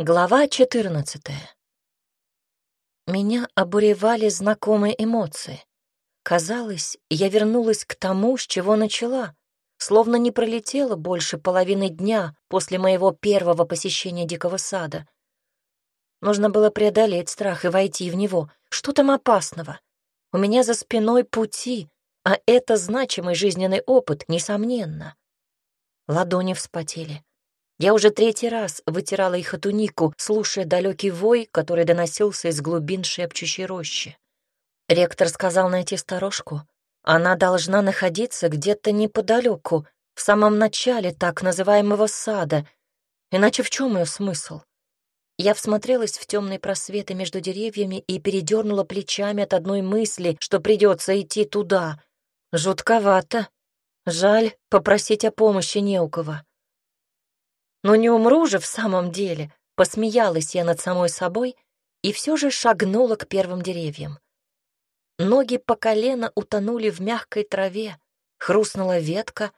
Глава 14. Меня обуревали знакомые эмоции. Казалось, я вернулась к тому, с чего начала, словно не пролетела больше половины дня после моего первого посещения дикого сада. Нужно было преодолеть страх и войти в него. Что там опасного? У меня за спиной пути, а это значимый жизненный опыт, несомненно. Ладони вспотели. Я уже третий раз вытирала их от тунику, слушая далекий вой, который доносился из глубин шепчущей рощи. Ректор сказал найти сторожку. Она должна находиться где-то неподалеку, в самом начале так называемого сада. Иначе в чем ее смысл? Я всмотрелась в темные просветы между деревьями и передернула плечами от одной мысли, что придется идти туда. Жутковато. Жаль, попросить о помощи не у кого. Но не умру же в самом деле, посмеялась я над самой собой и все же шагнула к первым деревьям. Ноги по колено утонули в мягкой траве, хрустнула ветка,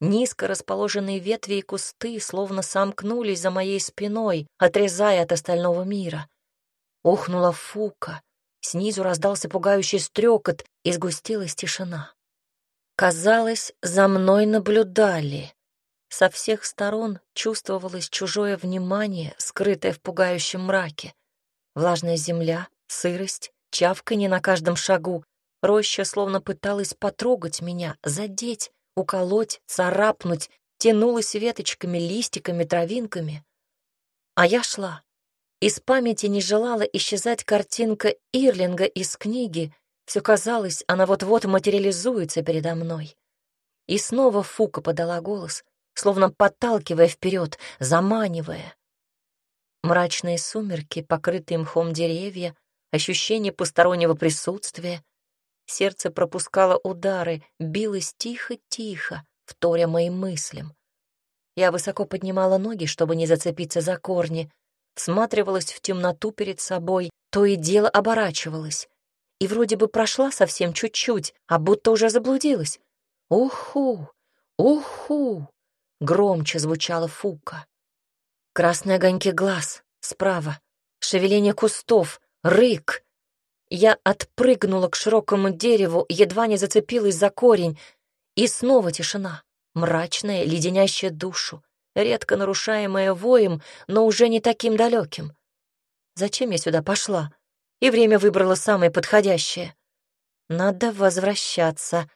низко расположенные ветви и кусты словно сомкнулись за моей спиной, отрезая от остального мира. Ухнула фука, снизу раздался пугающий стрекот, и сгустилась тишина. Казалось, за мной наблюдали. Со всех сторон чувствовалось чужое внимание, скрытое в пугающем мраке. Влажная земля, сырость, чавканье на каждом шагу. Роща словно пыталась потрогать меня, задеть, уколоть, царапнуть, тянулась веточками, листиками, травинками. А я шла. Из памяти не желала исчезать картинка Ирлинга из книги. Все казалось, она вот-вот материализуется передо мной. И снова Фука подала голос — словно подталкивая вперед, заманивая. Мрачные сумерки, покрытые мхом деревья, ощущение постороннего присутствия. Сердце пропускало удары, билось тихо-тихо, вторя моим мыслям. Я высоко поднимала ноги, чтобы не зацепиться за корни, всматривалась в темноту перед собой, то и дело оборачивалась. И вроде бы прошла совсем чуть-чуть, а будто уже заблудилась. Уху! Уху! Громче звучала фука. Красные огоньки глаз справа, шевеление кустов, рык. Я отпрыгнула к широкому дереву, едва не зацепилась за корень, и снова тишина, мрачная, леденящая душу, редко нарушаемая воем, но уже не таким далеким. Зачем я сюда пошла? И время выбрала самое подходящее. Надо возвращаться,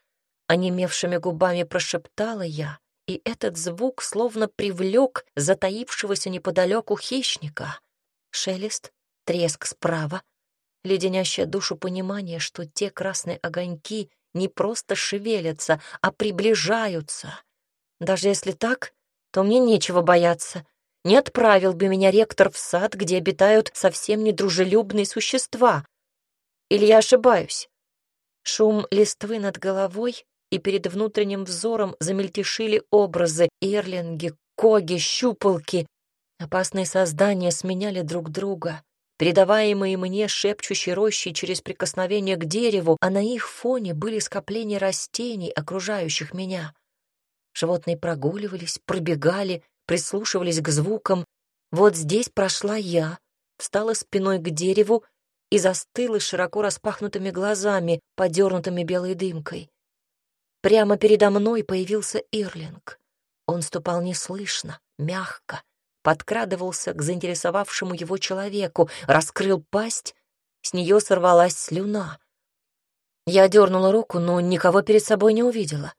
онемевшими губами прошептала я и этот звук словно привлек затаившегося неподалеку хищника. Шелест, треск справа, леденящая душу понимание, что те красные огоньки не просто шевелятся, а приближаются. Даже если так, то мне нечего бояться. Не отправил бы меня ректор в сад, где обитают совсем недружелюбные существа. Или я ошибаюсь? Шум листвы над головой и перед внутренним взором замельтешили образы эрлинги, коги, щупалки. Опасные создания сменяли друг друга, передаваемые мне шепчущей рощей через прикосновение к дереву, а на их фоне были скопления растений, окружающих меня. Животные прогуливались, пробегали, прислушивались к звукам. Вот здесь прошла я, встала спиной к дереву и застыла широко распахнутыми глазами, подернутыми белой дымкой. Прямо передо мной появился Ирлинг. Он ступал неслышно, мягко, подкрадывался к заинтересовавшему его человеку, раскрыл пасть, с нее сорвалась слюна. Я дернула руку, но никого перед собой не увидела.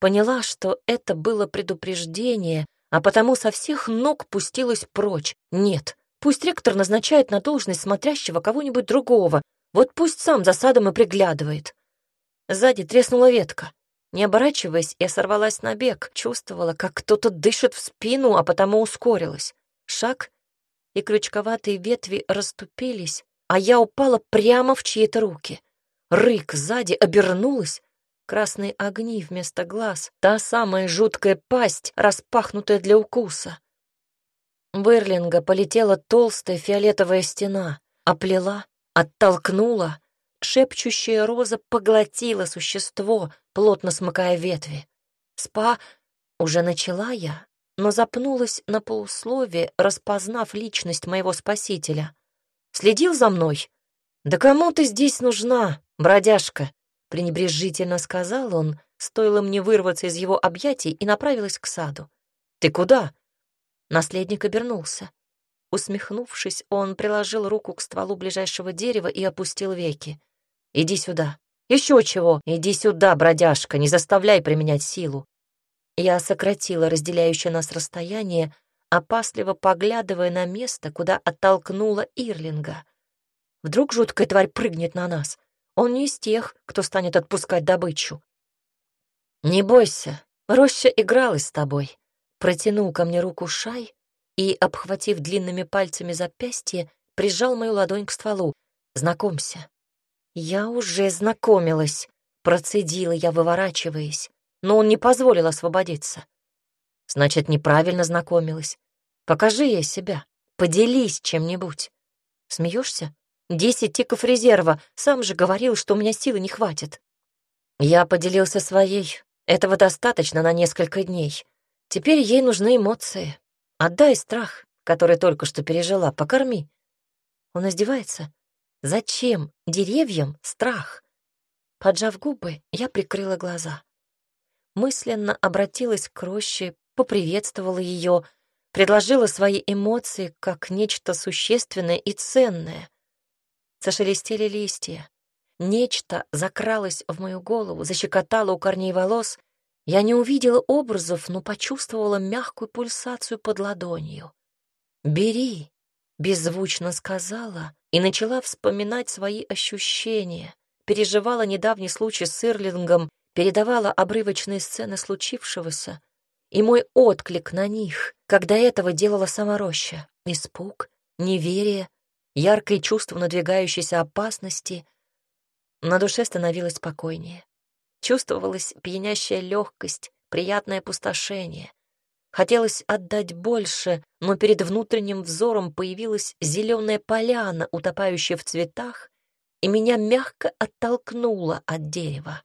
Поняла, что это было предупреждение, а потому со всех ног пустилась прочь. Нет, пусть ректор назначает на должность смотрящего кого-нибудь другого, вот пусть сам за садом и приглядывает. Сзади треснула ветка. Не оборачиваясь, я сорвалась на бег, чувствовала, как кто-то дышит в спину, а потому ускорилась. Шаг, и крючковатые ветви расступились, а я упала прямо в чьи-то руки. Рык сзади обернулась, красные огни вместо глаз, та самая жуткая пасть, распахнутая для укуса. В Эрлинга полетела толстая фиолетовая стена, оплела, оттолкнула, Шепчущая роза поглотила существо, плотно смыкая ветви. «Спа...» Уже начала я, но запнулась на полуслове, распознав личность моего спасителя. «Следил за мной? Да кому ты здесь нужна, бродяжка?» пренебрежительно сказал он, стоило мне вырваться из его объятий и направилась к саду. «Ты куда?» Наследник обернулся. Усмехнувшись, он приложил руку к стволу ближайшего дерева и опустил веки. «Иди сюда. Еще чего? Иди сюда, бродяжка, не заставляй применять силу». Я сократила разделяющее нас расстояние, опасливо поглядывая на место, куда оттолкнула Ирлинга. Вдруг жуткая тварь прыгнет на нас. Он не из тех, кто станет отпускать добычу. «Не бойся, роща игралась с тобой», — протянул ко мне руку Шай и, обхватив длинными пальцами запястье, прижал мою ладонь к стволу. «Знакомься». «Я уже знакомилась», — процедила я, выворачиваясь, но он не позволил освободиться. «Значит, неправильно знакомилась. Покажи ей себя, поделись чем-нибудь. Смеешься? Десять тиков резерва. Сам же говорил, что у меня силы не хватит. Я поделился своей. Этого достаточно на несколько дней. Теперь ей нужны эмоции. Отдай страх, который только что пережила, покорми. Он издевается. Зачем деревьям страх? Поджав губы, я прикрыла глаза. Мысленно обратилась к роще, поприветствовала ее, предложила свои эмоции как нечто существенное и ценное. Зашелестели листья. Нечто закралось в мою голову, защекотало у корней волос. Я не увидела образов, но почувствовала мягкую пульсацию под ладонью. «Бери», — беззвучно сказала и начала вспоминать свои ощущения, переживала недавний случай с Ирлингом, передавала обрывочные сцены случившегося и мой отклик на них, когда этого делала сама роща. Испуг, неверие, яркое чувство надвигающейся опасности. На душе становилось спокойнее. Чувствовалась пьянящая легкость, приятное опустошение. Хотелось отдать больше, но перед внутренним взором появилась зеленая поляна, утопающая в цветах, и меня мягко оттолкнуло от дерева.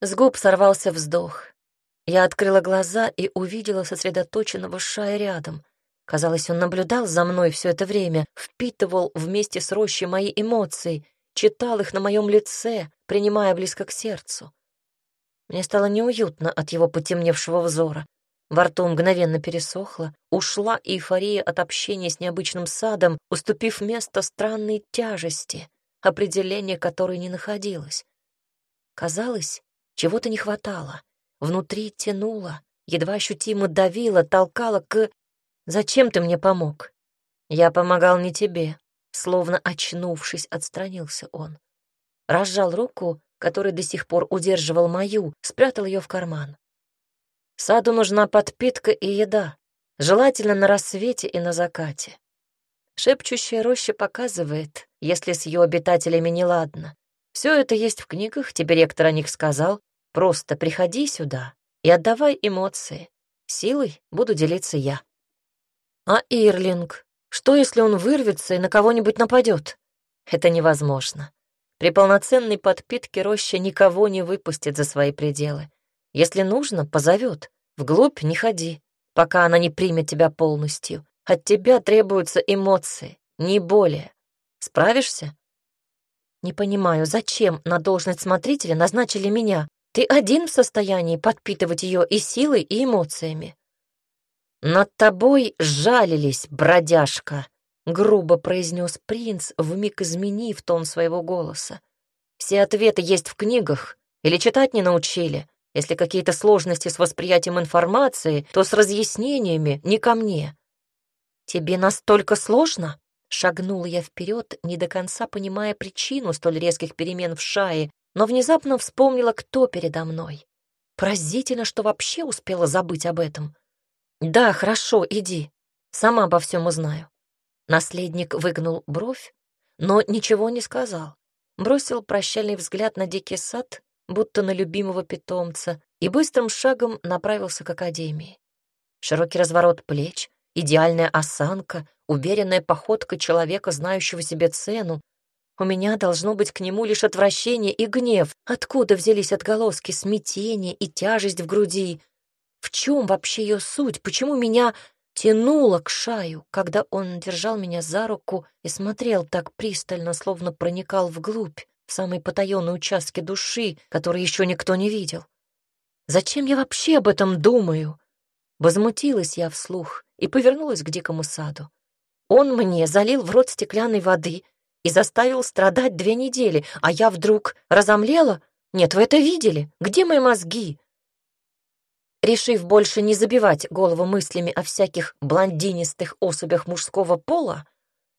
С губ сорвался вздох. Я открыла глаза и увидела сосредоточенного шая рядом — Казалось, он наблюдал за мной все это время, впитывал вместе с рощей мои эмоции, читал их на моем лице, принимая близко к сердцу. Мне стало неуютно от его потемневшего взора. Во рту мгновенно пересохло, ушла эйфория от общения с необычным садом, уступив место странной тяжести, определения которой не находилось. Казалось, чего-то не хватало. Внутри тянуло, едва ощутимо давило, толкало к Зачем ты мне помог? Я помогал не тебе. Словно очнувшись, отстранился он. Разжал руку, который до сих пор удерживал мою, спрятал ее в карман. Саду нужна подпитка и еда, желательно на рассвете и на закате. Шепчущая роща показывает, если с ее обитателями неладно. Все это есть в книгах, тебе ректор о них сказал. Просто приходи сюда и отдавай эмоции. Силой буду делиться я. А Ирлинг? Что, если он вырвется и на кого-нибудь нападет? Это невозможно. При полноценной подпитке роща никого не выпустит за свои пределы. Если нужно, позовет. Вглубь не ходи, пока она не примет тебя полностью. От тебя требуются эмоции, не более. Справишься? Не понимаю, зачем на должность смотрителя назначили меня? Ты один в состоянии подпитывать ее и силой, и эмоциями. «Над тобой жалились, бродяжка», — грубо произнес принц, вмиг изменив тон своего голоса. «Все ответы есть в книгах или читать не научили. Если какие-то сложности с восприятием информации, то с разъяснениями не ко мне». «Тебе настолько сложно?» Шагнула я вперед, не до конца понимая причину столь резких перемен в шае, но внезапно вспомнила, кто передо мной. Поразительно, что вообще успела забыть об этом. «Да, хорошо, иди. Сама обо всем узнаю». Наследник выгнул бровь, но ничего не сказал. Бросил прощальный взгляд на дикий сад, будто на любимого питомца, и быстрым шагом направился к академии. Широкий разворот плеч, идеальная осанка, уверенная походка человека, знающего себе цену. У меня должно быть к нему лишь отвращение и гнев. Откуда взялись отголоски смятения и тяжесть в груди? В чем вообще ее суть? Почему меня тянуло к шаю, когда он держал меня за руку и смотрел так пристально, словно проникал вглубь, в самые потаенные участки души, которые еще никто не видел? Зачем я вообще об этом думаю? Возмутилась я вслух и повернулась к дикому саду. Он мне залил в рот стеклянной воды и заставил страдать две недели, а я вдруг разомлела? Нет, вы это видели? Где мои мозги? Решив больше не забивать голову мыслями о всяких блондинистых особях мужского пола,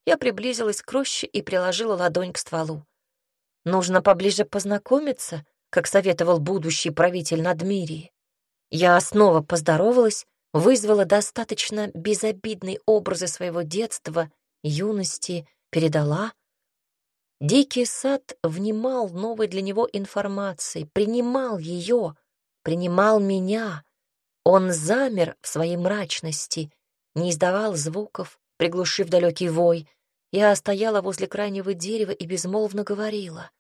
я приблизилась к роще и приложила ладонь к стволу. Нужно поближе познакомиться, как советовал будущий правитель Надмирии. Я снова поздоровалась, вызвала достаточно безобидные образы своего детства, юности, передала. Дикий сад внимал новой для него информации, принимал ее, принимал меня, он замер в своей мрачности, не издавал звуков, приглушив далекий вой. Я стояла возле крайнего дерева и безмолвно говорила.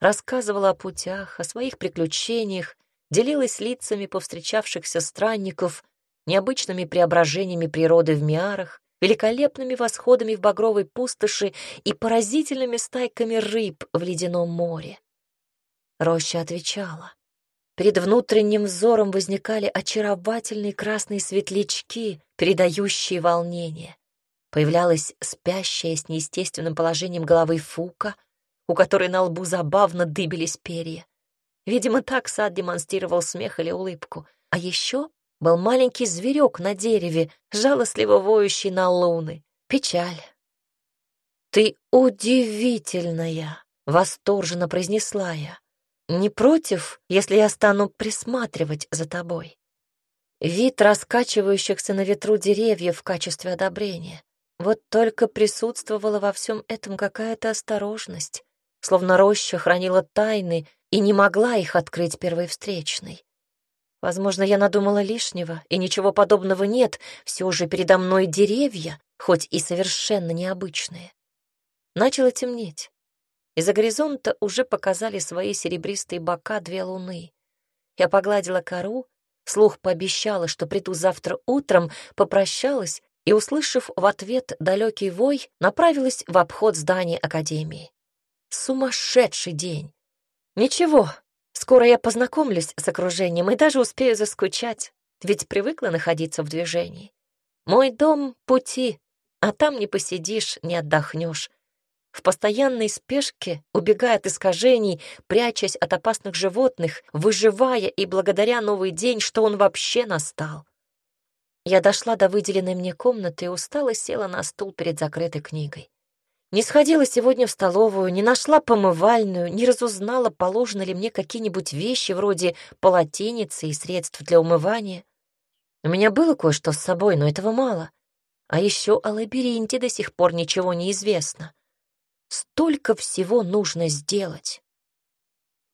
Рассказывала о путях, о своих приключениях, делилась лицами повстречавшихся странников, необычными преображениями природы в Миарах, великолепными восходами в багровой пустоши и поразительными стайками рыб в ледяном море. Роща отвечала. Перед внутренним взором возникали очаровательные красные светлячки, передающие волнение. Появлялась спящая с неестественным положением головы Фука, у которой на лбу забавно дыбились перья. Видимо, так сад демонстрировал смех или улыбку. А еще был маленький зверек на дереве, жалостливо воющий на луны. Печаль. «Ты удивительная!» — восторженно произнесла я. Не против, если я стану присматривать за тобой? Вид раскачивающихся на ветру деревьев в качестве одобрения. Вот только присутствовала во всем этом какая-то осторожность, словно роща хранила тайны и не могла их открыть первой встречной. Возможно, я надумала лишнего, и ничего подобного нет, все же передо мной деревья, хоть и совершенно необычные. Начало темнеть. Из-за горизонта уже показали свои серебристые бока две луны. Я погладила кору, слух пообещала, что приду завтра утром, попрощалась и, услышав в ответ далекий вой, направилась в обход здания Академии. Сумасшедший день! Ничего, скоро я познакомлюсь с окружением и даже успею заскучать, ведь привыкла находиться в движении. Мой дом — пути, а там не посидишь, не отдохнешь в постоянной спешке, убегая от искажений, прячась от опасных животных, выживая и благодаря новый день, что он вообще настал. Я дошла до выделенной мне комнаты и устало села на стул перед закрытой книгой. Не сходила сегодня в столовую, не нашла помывальную, не разузнала, положены ли мне какие-нибудь вещи вроде полотенец и средств для умывания. У меня было кое-что с собой, но этого мало. А еще о лабиринте до сих пор ничего не известно. Столько всего нужно сделать.